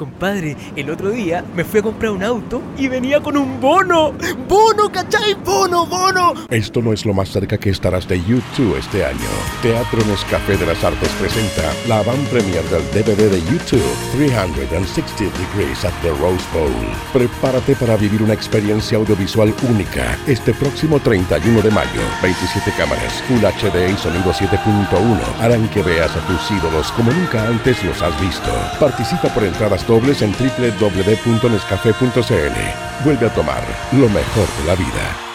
Compadre, el otro día me fui a comprar un auto y venía con un bono. ¡Bono, cachai! ¡Bono, bono! Esto no es lo más cerca que estarás de YouTube este año. Teatro Nescafé de las Artes presenta la avant premier del DVD de YouTube 360 Degrees at the Rose Bowl. Prepárate para vivir una experiencia audiovisual única este próximo 31 de mayo. 27 cámaras, Full HD y sonido 7.1 harán que veas a tus ídolos como nunca antes los has visto. Participa por entradas dobles en www.nescafe.cl. Vuelve a tomar lo mejor de la vida.